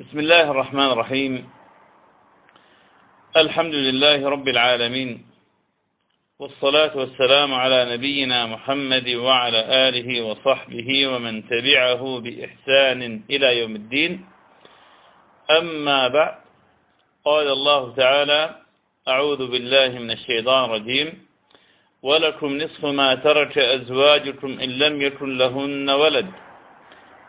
بسم الله الرحمن الرحيم. الحمد لله رب العالمين والصلاة والسلام على نبينا محمد وعلى آله وصحبه ومن تبعه بإحسان إلى يوم الدين. أما بعد قال الله تعالى أعوذ بالله من الشيطان الرجيم. ولكم نصف ما ترك أزواجكم إن لم يكن لهن ولد.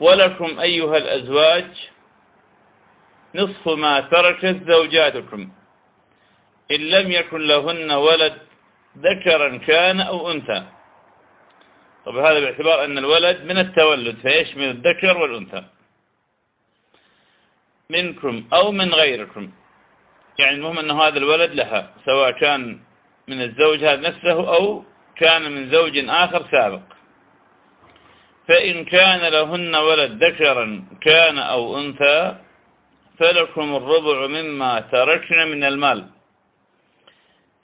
ولكم أيها الأزواج نصف ما تركت زوجاتكم. إن لم يكن لهن ولد ذكرا كان أو أنثى. طب هذا باعتبار أن الولد من التولد فيشمل الذكر والأنثى. منكم أو من غيركم. يعني المهم أن هذا الولد لها سواء كان من الزوج هذا نفسه أو كان من زوج آخر سابق. فإن كان لهن ولد ذكرا كان أو أنثى فلكم الربع مما تركن من المال.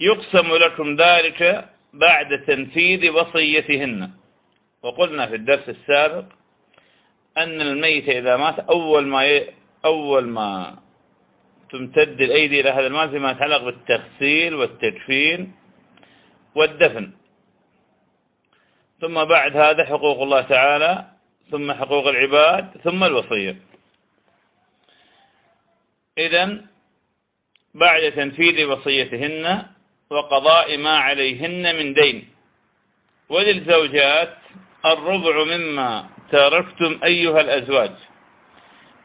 يقسم لكم ذلك بعد تنفيذ وصيتهن. وقلنا في الدرس السابق أن الميت إذا مات أول ما ي... أول ما تمتد الأيدي إلى هذا المال فيما يتعلق بالتغسيل والتكفين والدفن. ثم بعد هذا حقوق الله تعالى ثم حقوق العباد ثم الوصية. إذا بعد تنفيذ وصيتهن وقضاء ما عليهن من دين. وللزوجات الربع مما تركتم أيها الأزواج.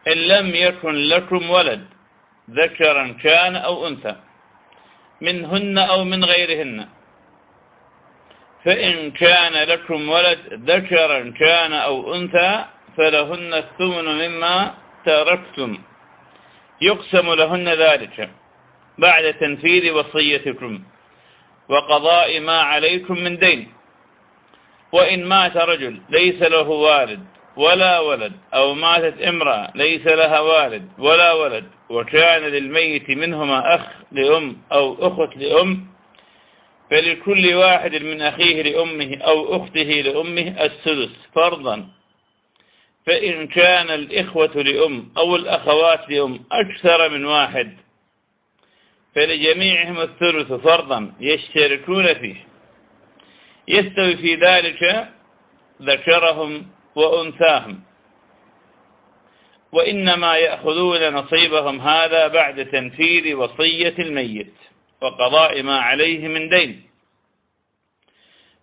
إن لم يكن لكم ولد ذكرا كان أو أنثى منهن أو من غيرهن. فإن كان لكم ولد ذكرا كان أو أنثى فلهن الثمن مما تركتم. يقسم لهن ذلك بعد تنفيذ وصيتكم وقضاء ما عليكم من دين. وإن مات رجل ليس له والد ولا ولد أو ماتت امرأة ليس لها والد ولا ولد وكان للميت منهما أخ لأم أو أخت لأم فلكل واحد من أخيه لأمه أو أخته لأمه السدس فرضا. فإن كان الإخوة لأم أو الأخوات لأم أكثر من واحد فلجميعهم الثلث فرضا يشتركون فيه. يستوي في ذلك ذكرهم وأنثاهم. وإنما يأخذون نصيبهم هذا بعد تنفيذ وصية الميت. وقضاء ما عليه من دين.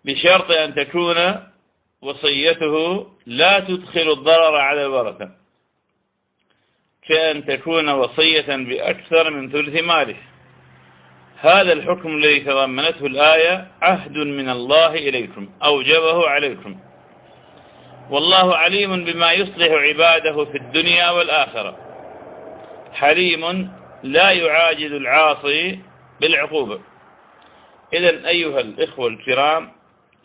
بشرط أن تكون وصيته لا تدخل الضرر على الورثة. كأن تكون وصية بأكثر من ثلث ماله. هذا الحكم الذي تضمنته الآية عهد من الله إليكم أوجبه عليكم. والله عليم بما يصلح عباده في الدنيا والآخرة. حليم لا يعاجز العاصي بالعقوبة. إذا أيها الإخوة الكرام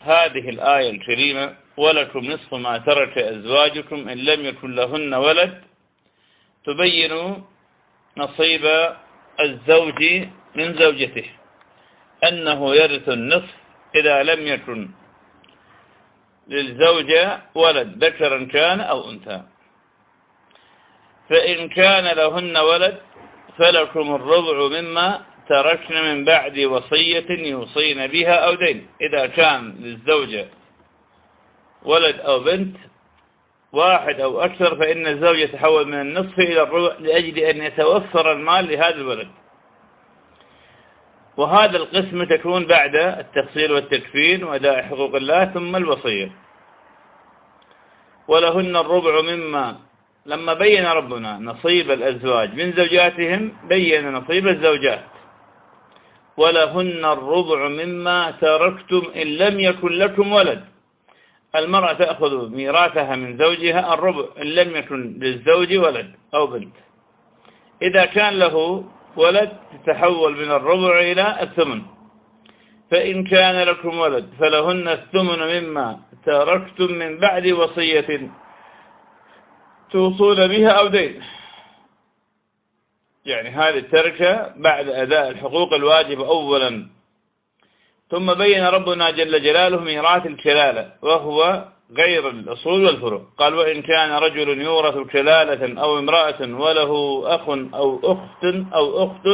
هذه الآية الكريمة ولكم نصف ما ترك أزواجكم إن لم يكن لهن ولد. تبين نصيب الزوج من زوجته أنه يرث النصف إذا لم يكن للزوجة ولد ذكرا كان أو أنثى. فإن كان لهن ولد فلكم الربع مما تركن من بعد وصية يوصين بها أو دين. إذا كان للزوجة ولد أو بنت واحد أو أكثر فإن الزوج يتحول من النصف إلى الربع لأجل أن يتوفر المال لهذا الولد. وهذا القسم تكون بعد التفصيل والتكفين وأداء حقوق الله ثم الوصية. ولهن الربع مما لما بين ربنا نصيب الأزواج من زوجاتهم بين نصيب الزوجات. ولهن الربع مما تركتم إن لم يكن لكم ولد. المرأة تأخذ ميراثها من زوجها الربع إن لم يكن للزوج ولد أو بنت. إذا كان له ولد تتحول من الربع إلى الثمن. فإن كان لكم ولد فلهن الثمن مما تركتم من بعد وصية توصون بها أو دين. يعني هذه التركة بعد أداء الحقوق الواجبة أولا. ثم بين ربنا جل جلاله ميراث الكلالة وهو غير الأصول والفروع. قال وإن كان رجل يورث كلالة أو امرأة وله أخ أو أخت أو أخت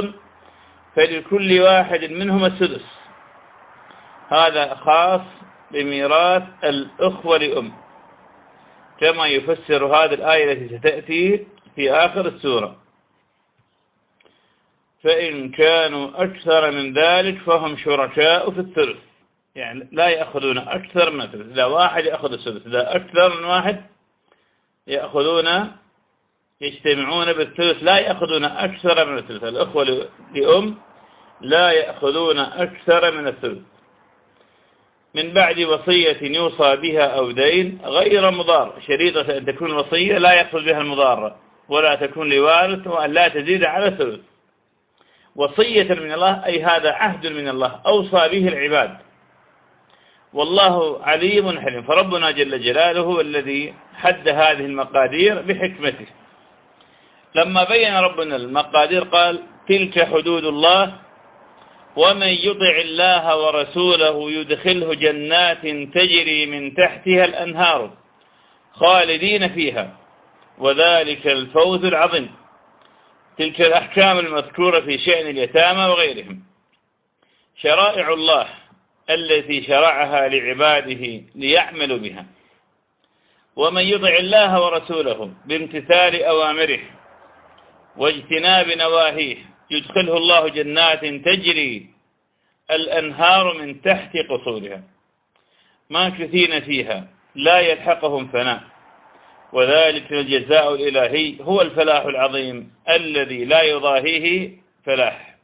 فلكل واحد منهما السدس. هذا خاص بميراث الأخوة لأم كما يفسر هذه الآية التي ستأتي في آخر السورة. فإن كانوا أكثر من ذلك فهم شركاء في الثلث. يعني لا يأخذون أكثر من الثلث. إذا واحد يأخذ الثلث إذا أكثر من واحد يأخذون يجتمعون بالثلث لا يأخذون أكثر من الثلث. الأخوة لأم لا يأخذون أكثر من الثلث. من بعد وصية يوصى بها أو دين غير مضار. شريطة أن تكون وصية لا يقصد بها المضارة ولا تكون لوارث وأن لا تزيد على الثلث. وصية من الله أي هذا عهد من الله أوصى به العباد. والله عليم حليم. فربنا جل جلاله هو الذي حد هذه المقادير بحكمته. لما بين ربنا المقادير قال تلك حدود الله ومن يطع الله ورسوله يدخله جنات تجري من تحتها الأنهار خالدين فيها. وذلك الفوز العظيم. تلك الأحكام المذكورة في شأن اليتامى وغيرهم. شرائع الله التي شرعها لعباده ليعملوا بها. ومن يطع الله ورسوله بامتثال أوامره واجتناب نواهيه يدخله الله جنات تجري الأنهار من تحت قصورها. ماكثين فيها لا يلحقهم فناء وذلك الجزاء الإلهي هو الفلاح العظيم الذي لا يضاهيه فلاح.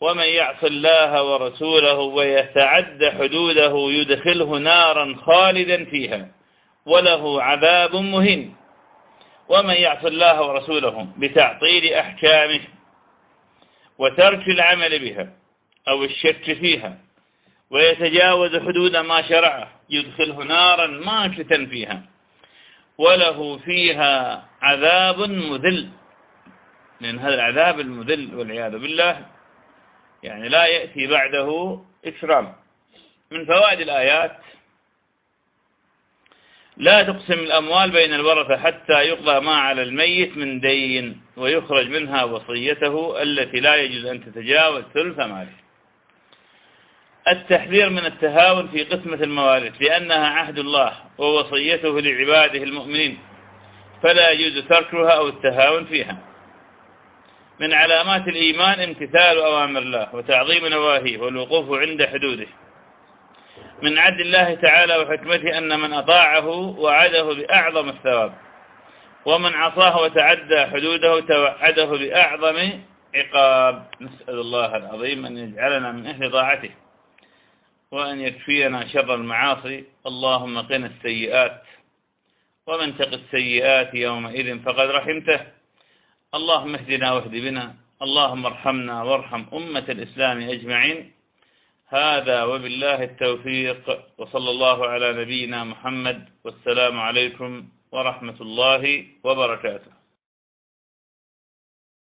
ومن يعص الله ورسوله ويتعد حدوده يدخله نارا خالدا فيها وله عذاب مهين. ومن يعص الله ورسوله بتعطيل أحكامه وترك العمل بها أو الشك فيها ويتجاوز حدود ما شرعه يدخله نارا ماكتا فيها. وله فيها عذاب مذل. لأن هذا العذاب المذل والعياذ بالله. يعني لا يأتي بعده إكرام. من فوائد الآيات لا تقسم الأموال بين الورثة حتى يقضى ما على الميت من دين ويخرج منها وصيته التي لا يجوز أن تتجاوز ثلث ماله. التحذير من التهاون في قسمة الموارث لأنها عهد الله ووصيته لعباده المؤمنين فلا يجوز تركها أو التهاون فيها. من علامات الإيمان امتثال أوامر الله وتعظيم نواهيه والوقوف عند حدوده. من عدل الله تعالى وحكمته أن من أطاعه وعده بأعظم الثواب ومن عصاه وتعدى حدوده توعده بأعظم عقاب. نسأل الله العظيم أن يجعلنا من أهل طاعته. وأن يكفينا شر المعاصي. اللهم قنا السيئات ومن تق السيئات يومئذ فقد رحمته. اللهم اهدنا واهد بنا. اللهم ارحمنا وارحم أمة الإسلام أجمعين. هذا وبالله التوفيق. وصلى الله على نبينا محمد. والسلام عليكم ورحمة الله وبركاته.